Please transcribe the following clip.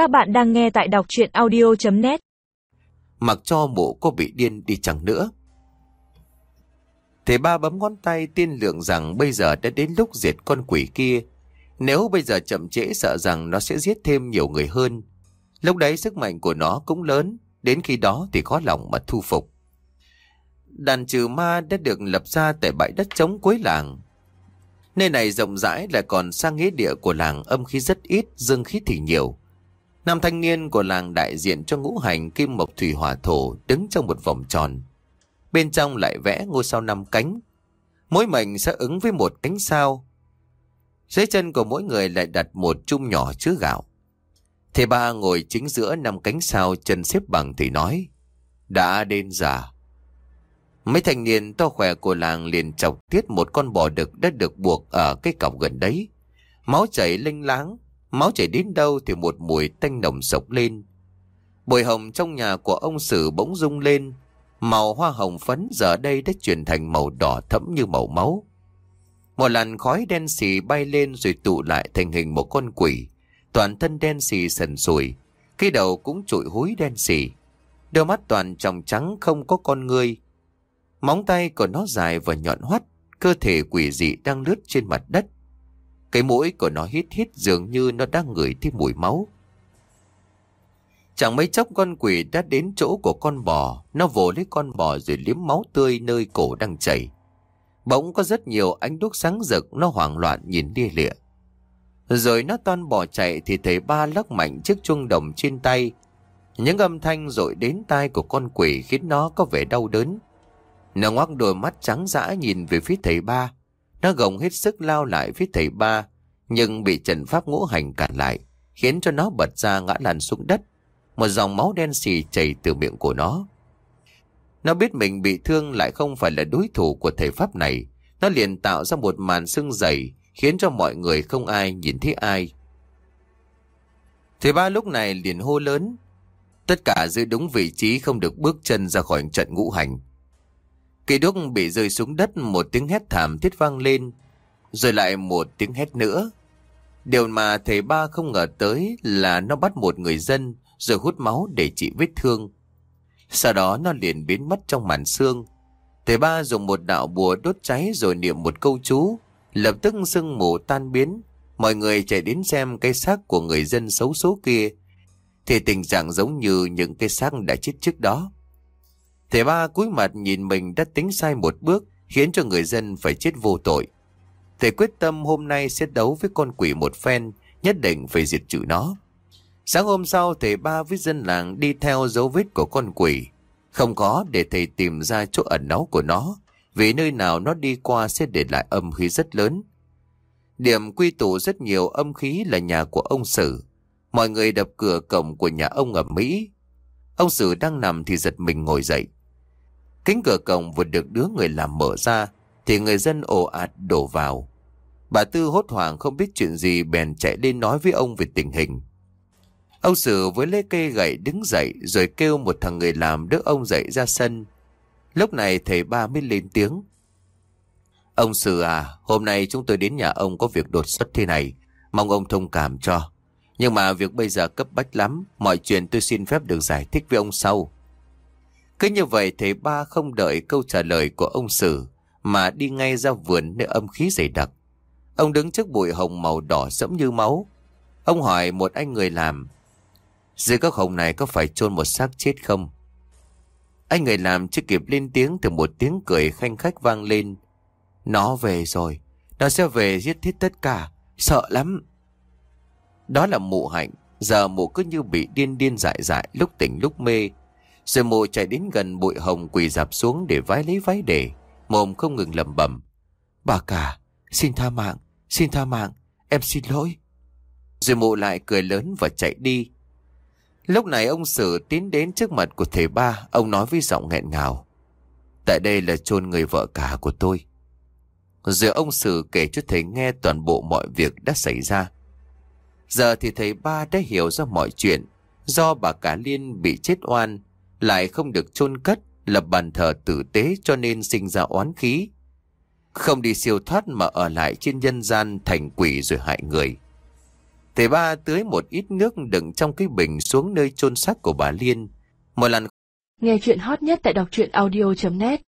Các bạn đang nghe tại đọc chuyện audio.net Mặc cho mụ có bị điên đi chẳng nữa. Thầy ba bấm ngón tay tiên lượng rằng bây giờ đã đến lúc diệt con quỷ kia. Nếu bây giờ chậm trễ sợ rằng nó sẽ giết thêm nhiều người hơn. Lúc đấy sức mạnh của nó cũng lớn, đến khi đó thì khó lòng mà thu phục. Đàn trừ ma đã được lập ra tại bãi đất trống cuối làng. Nơi này rộng rãi lại còn sang nghĩa địa của làng âm khí rất ít, dương khí thì nhiều. Nam thanh niên của làng đại diện cho ngũ hành kim mộc thủy hỏa thổ đứng trong một vòng tròn. Bên trong lại vẽ ngôi sao năm cánh. Mỗi mệnh sẽ ứng với một cánh sao. Dưới chân của mỗi người lại đặt một chung nhỏ chứa gạo. Thầy ba ngồi chính giữa năm cánh sao chân xếp bằng thì nói. Đã đến già. Mấy thanh niên to khỏe của làng liền chọc tiết một con bò đực đã được buộc ở cái cọc gần đấy. Máu chảy linh láng, máu chảy đến đâu thì một mùi tanh nồng sộc lên. Bồi hồng trong nhà của ông Sử bỗng rung lên, màu hoa hồng phấn giờ đây đã chuyển thành màu đỏ thẫm như màu máu. Một làn khói đen xì bay lên rồi tụ lại thành hình một con quỷ, toàn thân đen xì sần sùi, cái đầu cũng trụi húi đen xì. Đôi mắt toàn tròng trắng không có con người, Móng tay của nó dài và nhọn hoắt, cơ thể quỷ dị đang lướt trên mặt đất. Cái mũi của nó hít hít dường như nó đang ngửi thấy mùi máu. Chẳng mấy chốc con quỷ đã đến chỗ của con bò, nó vồ lấy con bò rồi liếm máu tươi nơi cổ đang chảy. Bỗng có rất nhiều ánh đuốc sáng rực, nó hoảng loạn nhìn đi lịa. Rồi nó toan bỏ chạy thì thấy ba lắc mạnh chiếc chuông đồng trên tay. Những âm thanh rội đến tai của con quỷ khiến nó có vẻ đau đớn. Nó ngoác đôi mắt trắng dã nhìn về phía thầy ba. Nó gồng hết sức lao lại phía thầy ba, nhưng bị trần pháp ngũ hành cản lại, khiến cho nó bật ra ngã lăn xuống đất. Một dòng máu đen xì chảy từ miệng của nó. Nó biết mình bị thương lại không phải là đối thủ của thầy pháp này. Nó liền tạo ra một màn sưng dày, khiến cho mọi người không ai nhìn thấy ai. Thầy ba lúc này liền hô lớn. Tất cả giữ đúng vị trí không được bước chân ra khỏi trận ngũ hành. Cây đúc bị rơi xuống đất một tiếng hét thảm thiết vang lên, rồi lại một tiếng hét nữa. Điều mà thầy ba không ngờ tới là nó bắt một người dân rồi hút máu để trị vết thương. Sau đó nó liền biến mất trong màn xương. Thầy ba dùng một đạo bùa đốt cháy rồi niệm một câu chú, lập tức sương mù tan biến. Mọi người chạy đến xem cái xác của người dân xấu số kia, thì tình trạng giống như những cái xác đã chết trước đó. Thầy ba cúi mặt nhìn mình đã tính sai một bước, khiến cho người dân phải chết vô tội. Thầy quyết tâm hôm nay sẽ đấu với con quỷ một phen, nhất định phải diệt trừ nó. Sáng hôm sau, thầy ba với dân làng đi theo dấu vết của con quỷ. Không có để thầy tìm ra chỗ ẩn náu của nó, vì nơi nào nó đi qua sẽ để lại âm khí rất lớn. Điểm quy tụ rất nhiều âm khí là nhà của ông Sử. Mọi người đập cửa cổng của nhà ông ở Mỹ. Ông Sử đang nằm thì giật mình ngồi dậy. Kính cửa cổng vừa được đứa người làm mở ra, thì người dân ồ ạt đổ vào. Bà Tư hốt hoảng không biết chuyện gì bèn chạy lên nói với ông về tình hình. Ông Sử với lấy cây gậy đứng dậy rồi kêu một thằng người làm đỡ ông dậy ra sân. Lúc này thầy ba mới lên tiếng. Ông Sử à, hôm nay chúng tôi đến nhà ông có việc đột xuất thế này. Mong ông thông cảm cho. Nhưng mà việc bây giờ cấp bách lắm. Mọi chuyện tôi xin phép được giải thích với ông sau. Cứ như vậy thầy ba không đợi câu trả lời của ông Sử, mà đi ngay ra vườn nơi âm khí dày đặc. Ông đứng trước bụi hồng màu đỏ sẫm như máu. Ông hỏi một anh người làm, Dưới các hồng này có phải chôn một xác chết không? Anh người làm chưa kịp lên tiếng thì một tiếng cười khanh khách vang lên. Nó về rồi. Nó sẽ về giết hết tất cả. Sợ lắm. Đó là mụ hạnh. Giờ mụ cứ như bị điên điên dại dại, lúc tỉnh lúc mê. Rồi mụ chạy đến gần bụi hồng quỳ dạp xuống để vái lấy váy để. Mồm không ngừng lẩm bẩm. Bà cả, xin tha mạng, xin tha mạng, em xin lỗi. Rồi mụ lại cười lớn và chạy đi. Lúc này ông Sử tiến đến trước mặt của thầy ba, ông nói với giọng nghẹn ngào. Tại đây là chôn người vợ cả của tôi. Rồi ông Sử kể cho thầy nghe toàn bộ mọi việc đã xảy ra. Giờ thì thầy ba đã hiểu ra mọi chuyện, do bà cả Liên bị chết oan, lại không được chôn cất, lập bàn thờ tử tế cho nên sinh ra oán khí. Không đi siêu thoát mà ở lại trên nhân gian thành quỷ rồi hại người. Thầy ba tưới một ít nước đựng trong cái bình xuống nơi chôn xác của bà Liên. Một lần Nghe chuyện hot nhất tại đọc truyện audio.net